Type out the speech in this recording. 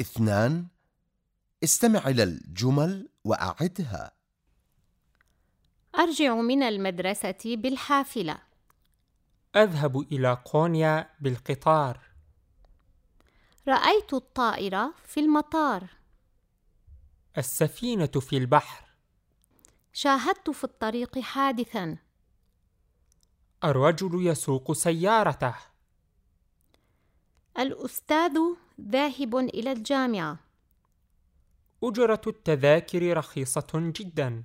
اثنان استمع إلى الجمل وأعدها. أرجع من المدرسة بالحافلة. أذهب إلى قونيا بالقطار. رأيت الطائرة في المطار. السفينة في البحر. شاهدت في الطريق حادثا. الرجل يسوق سيارته. الأستاذ ذاهب إلى الجامعة. أجرة التذاكر رخيصة جدا.